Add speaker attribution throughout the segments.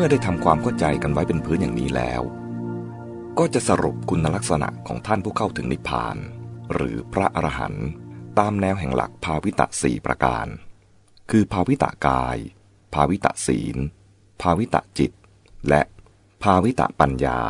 Speaker 1: มื่อได้ทำความเข้าใจกันไว้เป็นพื้นอย่างนี้แล้ว ก็จะสรุปคุณลักษณะของท่านผู้เข้าถึงนิพพาน หรือพระอรหันต์ตามแนวแห่งหลักภาวิตะสี่ประการ คือภาวิตะกาย ภาวิตะศีล ภาวิตะจิต และภาวิตะปัญญา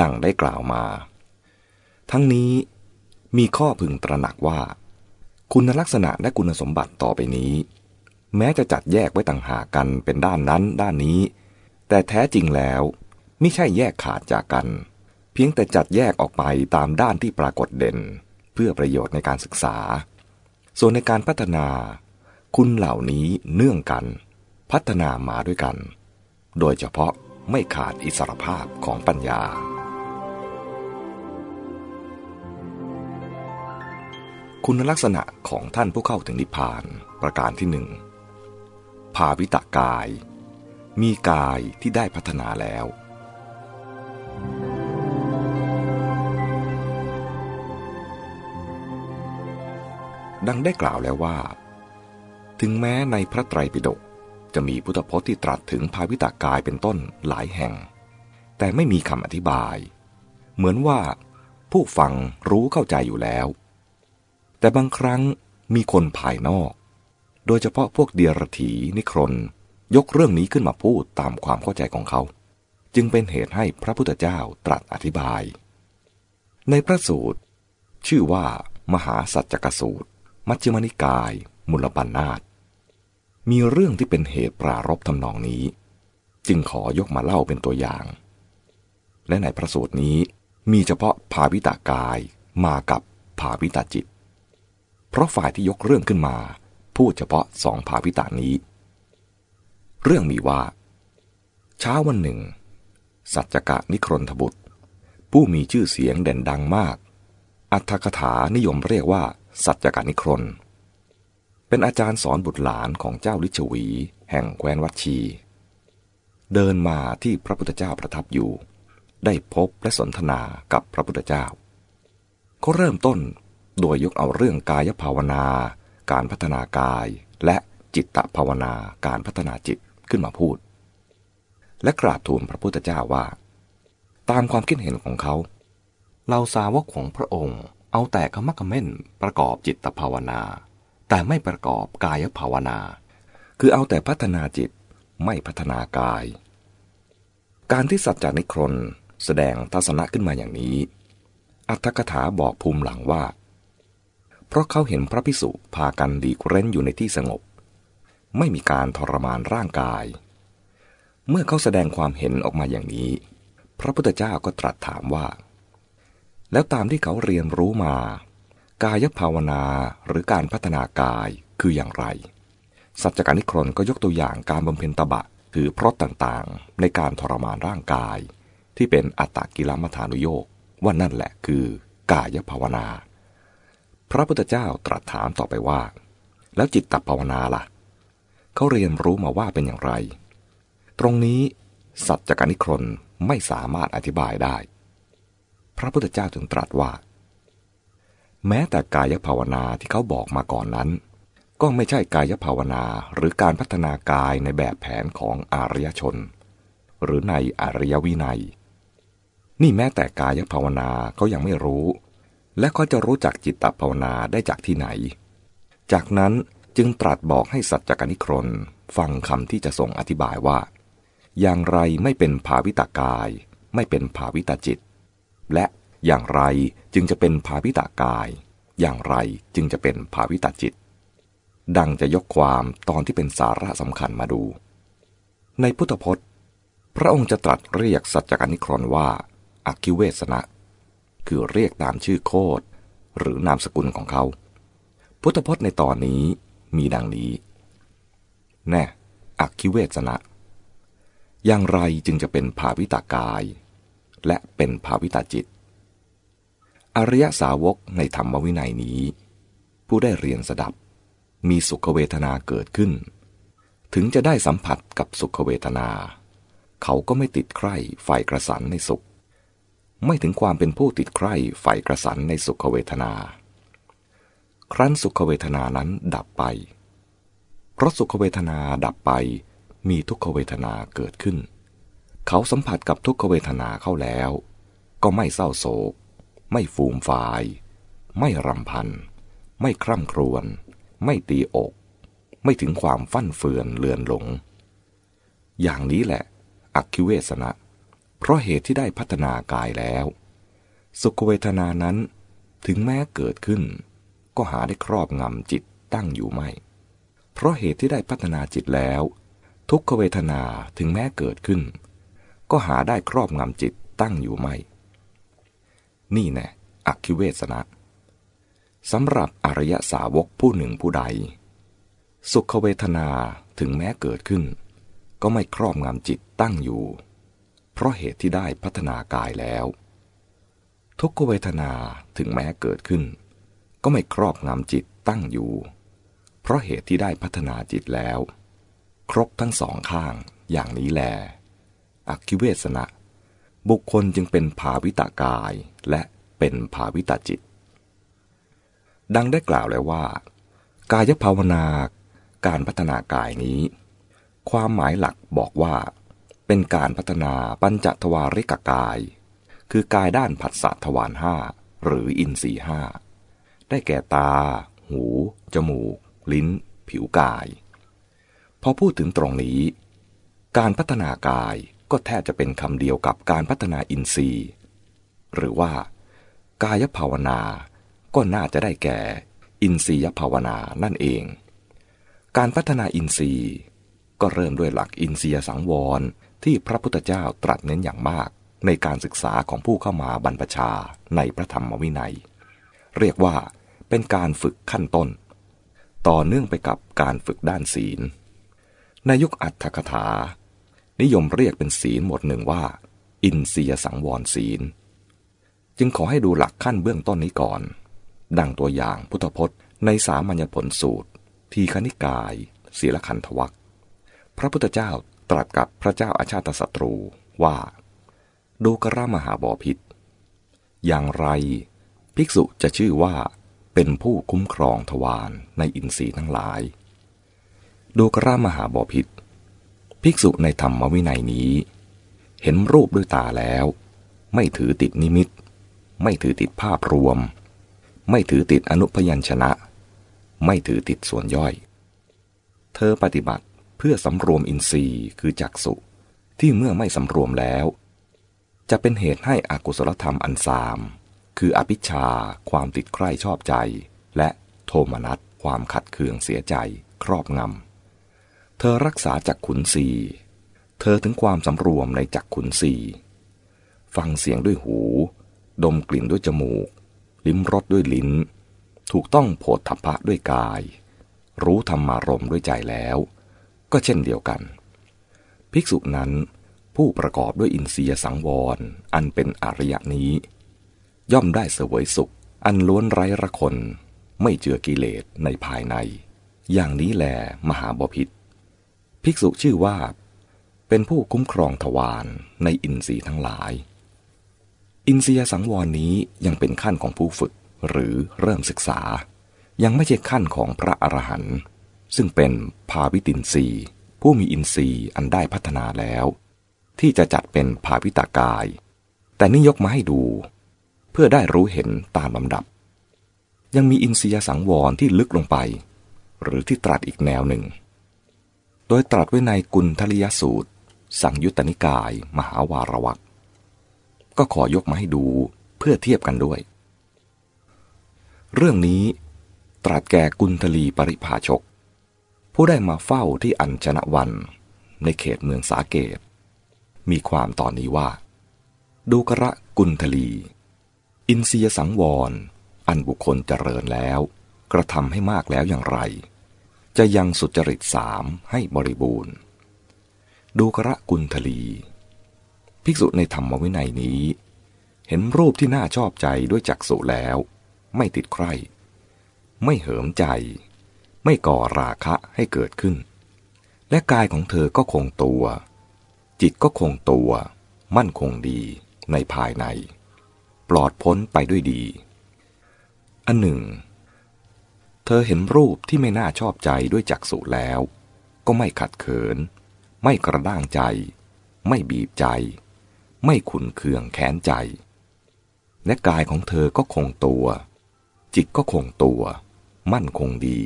Speaker 1: ดังได้กล่าวมา ทั้งนี้มีข้อพึงตระหนักว่า คุณลักษณะและคุณสมบัติต่อไปนี้ แม้จะจัดแยกไว้ต่างหากกันเป็นด้านนั้นด้านนี้ แต่แท้จริงแล้วไม่ใช่แยกขาดจากกัน เพียงแต่จัดแยกออกไปตามด้านที่ปรากฏเด่น เพื่อประโยชน์ในการศึกษา ส่วนในการพัฒนา คุณเหล่านี้เนื่องกัน พัฒนามาด้วยกัน โดยเฉพาะไม่ขาดอิสรภาพของปัญญา คุณลักษณะของท่านผู้เข้าถึงนิพพานประการที่หนึ่งภาวิตกาย มีกายที่ได้พัฒนาแล้ว ดังได้กล่าวแล้วว่า ถึงแม้ในพระไตรปิฎกจะมีพุทธพจน์ที่ตรัสถึงภาวิตากายเป็นต้นหลายแห่ง แต่ไม่มีคำอธิบาย เหมือนว่าผู้ฟังรู้เข้าใจอยู่แล้ว แต่บางครั้งมีคนภายนอก โดยเฉพาะพวกเดียรถีนิครน ยกเรื่องนี้ขึ้นมาพูดตามความเข้าใจของเขา จึงเป็นเหตุให้พระพุทธเจ้าตรัสอธิบาย ในพระสูตร ชื่อว่า มหาสัจจกสูตร มัชฌิมนิกาย มุลปันนาตมีเรื่องที่เป็นเหตุปรารบทำนองนี้ จึงขอยกมาเล่าเป็นตัวอย่าง และในพระสูตรนี้มีเฉพาะภาวิตากายมากับภาวิตาจิต เพราะฝ่ายที่ยกเรื่องขึ้นมา พูดเฉพาะสองภาวิตานี้ เรื่องมีว่า เช้าวันหนึ่ง สัจจกะนิครนทบุตร ผู้มีชื่อเสียงเด่นดังมาก อัตถกถานิยมเรียกว่า สัจจกะนิครน เป็นอาจารย์สอนบุตรหลานของเจ้าลิชวีแห่งแคว้นวัชี เดินมาที่พระพุทธเจ้าประทับอยู่ ได้พบและสนทนากับพระพุทธเจ้าเขาเริ่มต้นโดยยกเอาเรื่องกายภาวนา การพัฒนากายและจิตตภาวนาการพัฒนาจิต ขึ้นมาพูด และกราบทูลพระพุทธเจ้าว่า ตามความคิดเห็นของเขาเราสาวกของพระองค์ เอาแต่ขมักขม้นประกอบจิตภาวนา แต่ไม่ประกอบกายภาวนา คือเอาแต่พัฒนาจิตไม่พัฒนากาย การที่สัจจานิครนแสดงทัศนะขึ้นมาอย่างนี้ อัตถกถาบอกภูมิหลังว่า เพราะเขาเห็นพระพิสุพากันดีเร้นอยู่ในที่สงบ ไม่มีการทรมานร่างกาย เมื่อเขาแสดงความเห็นออกมาอย่างนี้ พระพุทธเจ้าก็ตรัสถามว่า แล้วตามที่เขาเรียนรู้มา กายภาวนาหรือการพัฒนากายคืออย่างไร สัจจการนิครนก็ยกตัวอย่างการบำเพ็ญตบะคือพรตต่างๆ ในการทรมานร่างกาย ที่เป็นอัตตกิลมัฐานุโยกว่านั่นแหละคือกายภาวนา พระพุทธเจ้าตรัสถามต่อไปว่า แล้วจิตตภาวนาล่ะ เขาเรียนรู้มาว่าเป็นอย่างไร ตรงนี้ สัจจการนิครนไม่สามารถอธิบายได้ พระพุทธเจ้าจึงตรัสว่า แม้แต่กายภาวนาที่เขาบอกมาก่อนนั้น ก็ไม่ใช่กายภาวนาหรือการพัฒนากายในแบบแผนของอารยชน หรือในอารยวินัย นี่แม้แต่กายภาวนาเขายังไม่รู้ และเขาจะรู้จักจิตตภาวนาได้จากที่ไหน จากนั้น จึงตรัสบอกให้สัจจกนิครนฟังคำที่จะส่งอธิบายว่า อย่างไรไม่เป็นภาวิตากาย ไม่เป็นภาวิตาจิต และอย่างไรจึงจะเป็นภาวิตากาย อย่างไรจึงจะเป็นภาวิตาจิต ดังจะยกความตอนที่เป็นสาระสำคัญมาดู ในพุทธพจน์ พระองค์จะตรัสเรียกสัจจการนิครนว่าอักคิเวสนะ คือเรียกตามชื่อโคดหรือนามสกุลของเขา พุทธพจน์ในตอนนี้ มีดังนี้ แน่อักคิเวสนะอย่างไรจึงจะเป็นภาวิตากาย และเป็นภาวิตาจิต อริยสาวกในธรรมวินัยนี้ ผู้ได้เรียนสดับ มีสุขเวทนาเกิดขึ้น ถึงจะได้สัมผัสกับสุขเวทนา เขาก็ไม่ติดใคร่ไฟกระสันในสุข ไม่ถึงความเป็นผู้ติดใคร่ไฟกระสันในสุขเวทนา ครั้นสุขเวทนานั้นดับไป เพราะสุขเวทนาดับไป มีทุกขเวทนาเกิดขึ้น เขาสัมผัสกับทุกขเวทนาเข้าแล้ว ก็ไม่เศร้าโศก ไม่ฟูมฟาย ไม่รำพัน ไม่คร่ำครวญ ไม่ตีอก ไม่ถึงความฟั่นเฟือนเลือนหลง อย่างนี้แหละ อักคิเวสนะ เพราะเหตุที่ได้พัฒนากายแล้ว สุขเวทนานั้นถึงแม้เกิดขึ้น ก็หาได้ครอบงำจิตตั้งอยู่ไม่ เพราะเหตุที่ได้พัฒนาจิตแล้ว ทุกขเวทนาถึงแม้เกิดขึ้น ก็หาได้ครอบงำจิตตั้งอยู่ไม่ นี่แน่อักคิเวสนะสำหรับอริยสาวกผู้หนึ่งผู้ใด สุขเวทนาถึงแม้เกิดขึ้น ก็ไม่ครอบงำจิตตั้งอยู่ เพราะเหตุที่ได้พัฒนากายแล้ว ทุกขเวทนาถึงแม้เกิดขึ้น ก็ไม่ครอบงำจิตตั้งอยู่ เพราะเหตุที่ได้พัฒนาจิตแล้ว ครบทั้งสองข้างอย่างนี้แลอักคิเวสนะ บุคคลจึงเป็นภาวิตากายและเป็นภาวิตาจิต ดังได้กล่าวแล้วว่า กายภาวนาการพัฒนากายนี้ ความหมายหลักบอกว่า เป็นการพัฒนาปัญจทวาริกกาย คือกายด้านผัสสะทวารห้าหรืออินทรีห้า ได้แก่ตา หู จมูก ลิ้น ผิวกาย พอพูดถึงตรงนี้ การพัฒนากายก็แทบจะเป็นคำเดียวกับการพัฒนาอินทรีย์ หรือว่า กายภาวนา ก็น่าจะได้แก่ อินทรียภาวนานั่นเอง การพัฒนาอินทรีย์ ก็เริ่มด้วยหลักอินทรียสังวรที่พระพุทธเจ้าตรัสเน้นอย่างมากในการศึกษาของผู้เข้ามาบรรพชาในพระธรรมวินัย เรียกว่า เป็นการฝึกขั้นต้น ต่อเนื่องไปกับการฝึกด้านศีล ในยุคอัตถกถา นิยมเรียกเป็นศีลหมดหนึ่งว่า อินเสียสังวรศีล จึงขอให้ดูหลักขั้นเบื้องต้นนี้ก่อน ดังตัวอย่างพุทธพจน์ในสามัญญผลสูตร ทีคณิกายศีลขันธวัคพระพุทธเจ้าตรัสกับพระเจ้าอาชาติศัตรูว่า ดูกระมหาบอพิษอย่างไร ภิกษุจะชื่อว่า เป็นผู้คุ้มครองทวารในอินทรีย์ทั้งหลาย ดูกระมหาบอพิษภิกษุในธรรมวินัยนี้ เห็นรูปด้วยตาแล้ว ไม่ถือติดนิมิต ไม่ถือติดภาพรวม ไม่ถือติดอนุพยัญชนะ ไม่ถือติดส่วนย่อย เธอปฏิบัติเพื่อสำรวมอินทรีย์คือจักสุที่เมื่อไม่สำรวมแล้ว จะเป็นเหตุให้อกุศลธรรมอันซาม คืออภิชาความติดใคร่ชอบใจ และโทมนัสความขัดเคืองเสียใจครอบงำ เธอรักษาจักขุนสีเธอถึงความสำรวมในจักขุนสีฟังเสียงด้วยหู ดมกลิ่นด้วยจมูก ลิ้มรสด้วยลิ้น ถูกต้องโผฏฐัพพะด้วยกาย รู้ธรรมารมด้วยใจแล้ว ก็เช่นเดียวกัน ภิกษุนั้นผู้ประกอบด้วยอินทรียสังวร อันเป็นอริยนี้ ย่อมได้เสวยสุข อันล้วนไร้ระคน ไม่เจือกิเลสในภายใน อย่างนี้แลมหาบพิษภิกษุชื่อว่า เป็นผู้คุ้มครองทวารในอินทรีย์ทั้งหลาย อินทรียสังวรนี้ยังเป็นขั้นของผู้ฝึกหรือเริ่มศึกษา ยังไม่ใช่ขั้นของพระอรหันต์ซึ่งเป็นภาวิตินทรีย์ผู้มีอินทรีย์อันได้พัฒนาแล้ว ที่จะจัดเป็นภาวิตากาย แต่นี่ยกมาให้ดู เพื่อได้รู้เห็นตามลำดับ ยังมีอินทรียสังวรที่ลึกลงไป หรือที่ตรัสอีกแนวหนึ่ง โดยตรัสไว้ในกุลทลิยสูตร สังยุตตนิกาย มหาวารวักก็ขอยกมาให้ดูเพื่อเทียบกันด้วย เรื่องนี้ตรัสแก่กุลทลีปริภาชก ผู้ได้มาเฝ้าที่อัญชนะวัน ในเขตเมืองสาเกต มีความตอนนี้ว่า ดูกระกุลทลี อินเสียสังวร อันบุคคลเจริญแล้ว กระทำให้มากแล้วอย่างไร จะยังสุจริตสามให้บริบูรณ์ ดูกระกุลทลี ภิกษุในธรรมวินัยนี้ เห็นรูปที่น่าชอบใจด้วยจักษุแล้ว ไม่ติดใคร่ไม่เหิมใจ ไม่ก่อราคะให้เกิดขึ้น และกายของเธอก็คงตัว จิตก็คงตัว มั่นคงดีในภายใน ปลอดพ้นไปด้วยดี อันหนึ่ง เธอเห็นรูปที่ไม่น่าชอบใจด้วยจักษุแล้ว ก็ไม่ขัดเขิน ไม่กระด้างใจ ไม่บีบใจ ไม่ขุนเคืองแค้นใจ และกายของเธอก็คงตัว จิตก็คงตัว มั่นคงดี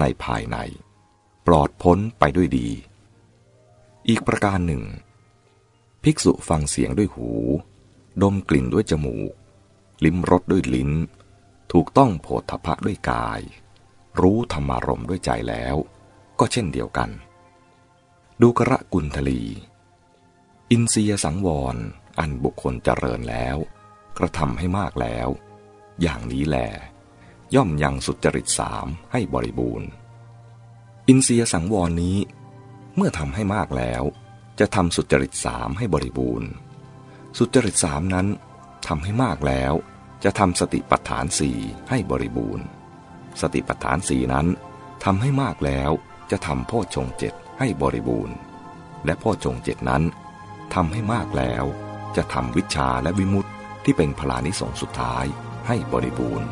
Speaker 1: ในภายใน ปลอดพ้นไปด้วยดี อีกประการหนึ่ง ภิกษุฟังเสียงด้วยหู ดมกลิ่นด้วยจมูก ลิ้มรสด้วยลิ้น ถูกต้องโผฏฐพะด้วยกาย รู้ธรรมารมด้วยใจแล้ว ก็เช่นเดียวกัน ดูกระกุลทลี อินเสียสังวร อันบุคคลเจริญแล้ว กระทำให้มากแล้ว อย่างนี้แหลย่อมยังสุจริตสามให้บริบูรณ์ อินเสียสังวรนี้ เมื่อทำให้มากแล้ว จะทำสุจริตสามให้บริบูรณ์ สุจริตสามนั้นทำให้มากแล้ว จะทำสติปัฏฐานสี่ให้บริบูรณ์ สติปัฏฐานสี่นั้นทำให้มากแล้วจะทำโพชฌงเจ็ดให้บริบูรณ์ และโพชฌงเจ็ดนั้นทำให้มากแล้วจะทำวิชาและวิมุตติที่เป็นพลานิสงสุดท้ายให้บริบูรณ์